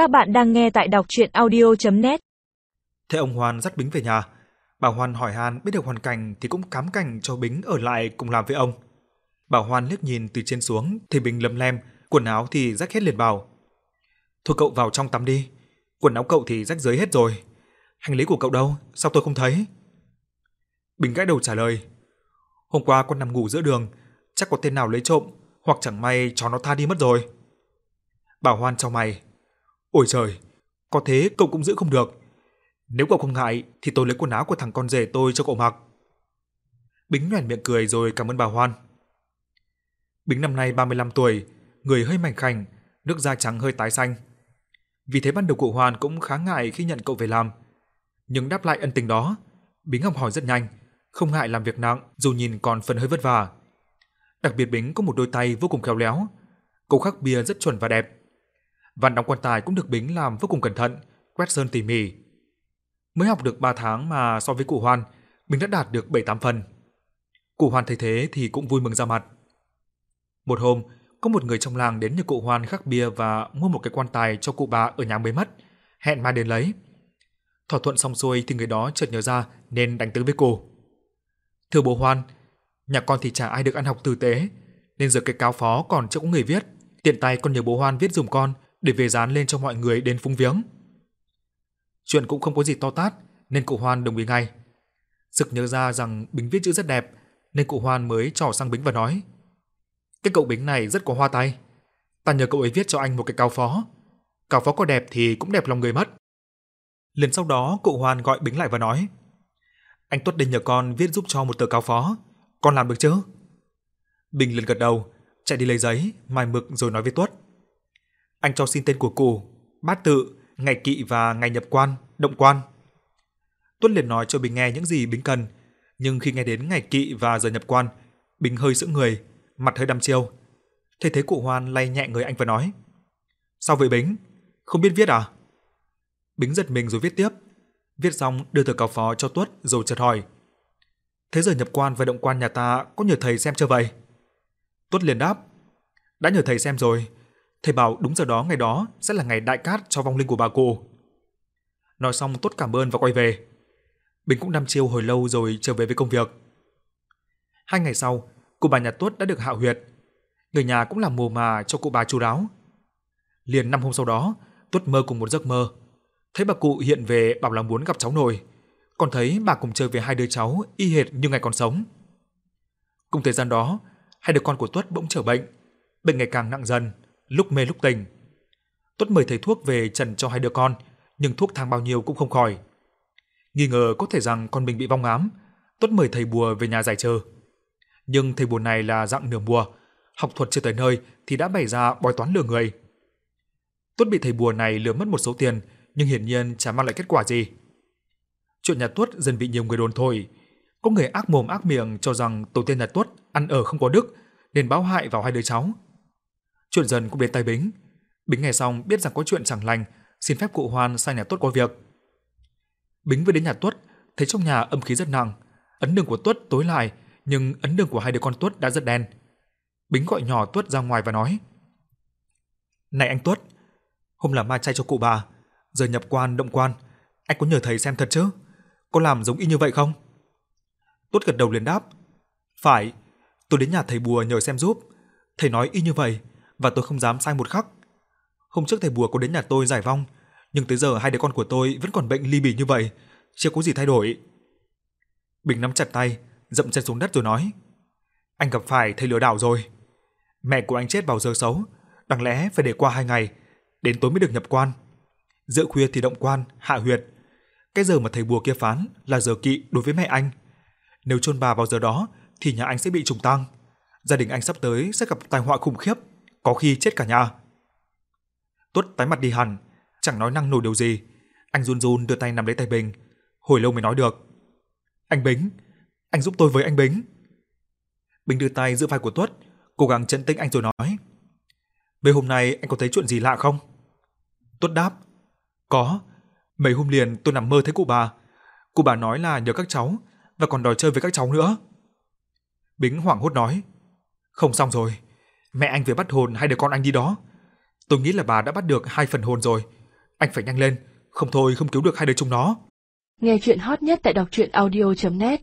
Các bạn đang nghe tại đọc audio net Thế ông Hoan dắt Bính về nhà. Bà Hoan hỏi Han biết được hoàn cảnh thì cũng cám cảnh cho Bính ở lại cùng làm với ông. Bà Hoan liếc nhìn từ trên xuống thì Bính lấm lem, quần áo thì rách hết liền bảo. Thôi cậu vào trong tắm đi, quần áo cậu thì rách dưới hết rồi. Hành lý của cậu đâu, sao tôi không thấy? Bính gãi đầu trả lời. Hôm qua con nằm ngủ giữa đường, chắc có tên nào lấy trộm, hoặc chẳng may chó nó tha đi mất rồi. Bảo Hoan chau mày. Ôi trời, có thế cậu cũng giữ không được. Nếu cậu không ngại thì tôi lấy quần áo của thằng con rể tôi cho cậu mặc. Bính nhoẻn miệng cười rồi cảm ơn bà Hoan. Bính năm nay 35 tuổi, người hơi mảnh khảnh, nước da trắng hơi tái xanh. Vì thế ban đầu cụ Hoan cũng khá ngại khi nhận cậu về làm. Nhưng đáp lại ân tình đó, Bính học hỏi rất nhanh, không ngại làm việc nặng dù nhìn còn phần hơi vất vả. Đặc biệt Bính có một đôi tay vô cùng khéo léo. Cậu khắc bia rất chuẩn và đẹp. Văn đóng quan tài cũng được Bính làm vô cùng cẩn thận, quét sơn tỉ mỉ. Mới học được 3 tháng mà so với cụ Hoan, Bính đã đạt được 7-8 phần. Cụ Hoan thấy thế thì cũng vui mừng ra mặt. Một hôm, có một người trong làng đến nhà cụ Hoan khắc bia và mua một cái quan tài cho cụ bà ở nhà mới mất, hẹn mai đến lấy. Thỏa thuận xong xuôi thì người đó chợt nhớ ra nên đánh tới với cô. Thưa bố Hoan, nhà con thì chả ai được ăn học tử tế, nên giờ cái cáo phó còn chưa có người viết. Tiện tay con nhờ bố Hoan viết dùm con để về dán lên cho mọi người đến phúng viếng. Chuyện cũng không có gì to tát nên cụ Hoan đồng ý ngay. Sực nhớ ra rằng Bính viết chữ rất đẹp nên cụ Hoan mới trỏ sang Bính và nói: "Cái cậu Bính này rất có hoa tay, ta nhờ cậu ấy viết cho anh một cái cáo phó. Cáo phó có đẹp thì cũng đẹp lòng người mất." Lần sau đó cụ Hoan gọi Bính lại và nói: "Anh Tuất định nhờ con viết giúp cho một tờ cáo phó, con làm được chứ?" Bình liền gật đầu, chạy đi lấy giấy, mài mực rồi nói với Tuất: "Anh cho xin tên của cụ, bát tự, ngày kỵ và ngày nhập quan, động quan." Tuất liền nói cho Bình nghe những gì Bình cần, nhưng khi nghe đến ngày kỵ và giờ nhập quan, Bình hơi sững người, mặt hơi đăm chiêu. Thế thế cụ Hoan lay nhẹ người anh và nói: "Sao vậy Bính? Không biết viết à?" Bính giật mình rồi viết tiếp. Viết xong đưa tờ cáo phó cho Tuất rồi chợt hỏi: "Thế giờ nhập quan và động quan nhà ta có nhờ thầy xem chưa vậy?" Tuất liền đáp: "Đã nhờ thầy xem rồi, thầy bảo đúng giờ đó ngày đó sẽ là ngày đại cát cho vong linh của bà cụ." Nói xong Tốt cảm ơn và quay về. Bình cũng đăm chiêu hồi lâu rồi trở về với công việc. Hai ngày sau, cụ bà nhà Tuất đã được hạ huyệt. Người nhà cũng làm mồ mà cho cụ bà chú đáo. Liền năm hôm sau đó, Tuất mơ cùng một giấc mơ. Thấy bà cụ hiện về bảo là muốn gặp cháu nội. Còn thấy bà cùng chơi với hai đứa cháu y hệt như ngày còn sống. Cùng thời gian đó, hai đứa con của Tuất bỗng trở bệnh. Bệnh ngày càng nặng dần, lúc mê lúc tỉnh. Tuất mời thầy thuốc về trần cho hai đứa con, nhưng thuốc thang bao nhiêu cũng không khỏi. Nghi ngờ có thể rằng con mình bị vong ám, Tuất mời thầy bùa về nhà giải trừ. Nhưng thầy bùa này là dạng nửa bùa, học thuật chưa tới nơi thì đã bày ra bói toán lừa người. Tuất bị thầy bùa này lừa mất một số tiền, nhưng hiển nhiên chẳng mang lại kết quả gì. Chuyện nhà Tuất dần bị nhiều người đồn thổi, có người ác mồm ác miệng cho rằng tổ tiên nhà Tuất ăn ở không có đức nên báo hại vào hai đứa cháu. Chuyện dần cũng đến tai Bính. Bính nghe xong biết rằng có chuyện chẳng lành, xin phép cụ Hoan sang nhà Tuất có việc. Bính vừa đến nhà Tuất, thấy trong nhà âm khí rất nặng, ấn đường của Tuất tối lại, nhưng ấn đường của hai đứa con Tuất đã rất đen. Bính gọi nhỏ Tuất ra ngoài và nói: "Này anh Tuất, hôm làm ma chay cho cụ bà, giờ nhập quan động quan, anh có nhờ thầy xem thật chứ? Có làm giống y như vậy không?" Tuất gật đầu liền đáp: "Phải, tôi đến nhà thầy bùa nhờ xem giúp, thầy nói y như vậy và tôi không dám sai một khắc. Hôm trước thầy bùa có đến nhà tôi giải vong, nhưng tới giờ hai đứa con của tôi vẫn còn bệnh ly bì như vậy, chưa có gì thay đổi." Bình nắm chặt tay, dậm chân xuống đất rồi nói: "Anh gặp phải thầy lừa đảo rồi. Mẹ của anh chết vào giờ xấu, đáng lẽ phải để qua hai ngày, đến tối mới được nhập quan. Giữa khuya thì động quan, hạ huyệt. Cái giờ mà thầy bùa kia phán là giờ kỵ đối với mẹ anh. Nếu chôn bà vào giờ đó thì nhà anh sẽ bị trùng tang. Gia đình anh sắp tới sẽ gặp tai họa khủng khiếp, có khi chết cả nhà." Tuất tái mặt đi hẳn, chẳng nói năng nổi điều gì. Anh run run đưa tay nắm lấy tay Bình, hồi lâu mới nói được. "Anh Bính, anh giúp tôi với anh Bính." Bình đưa tay giữ vai của Tuất, cố gắng trấn tĩnh anh rồi nói: "Mấy hôm nay anh có thấy chuyện gì lạ không?" Tuất đáp: "Có, mấy hôm liền tôi nằm mơ thấy cụ bà. Cụ bà nói là nhớ các cháu và còn đòi chơi với các cháu nữa." Bính hoảng hốt nói: "Không xong rồi, Mẹ anh về bắt hồn hai đứa con anh đi đó. Tôi nghĩ là bà đã bắt được hai phần hồn rồi. Anh phải nhanh lên, không thôi không cứu được hai đứa chúng nó. Nghe chuyện hot nhất tại đọc truyện audio net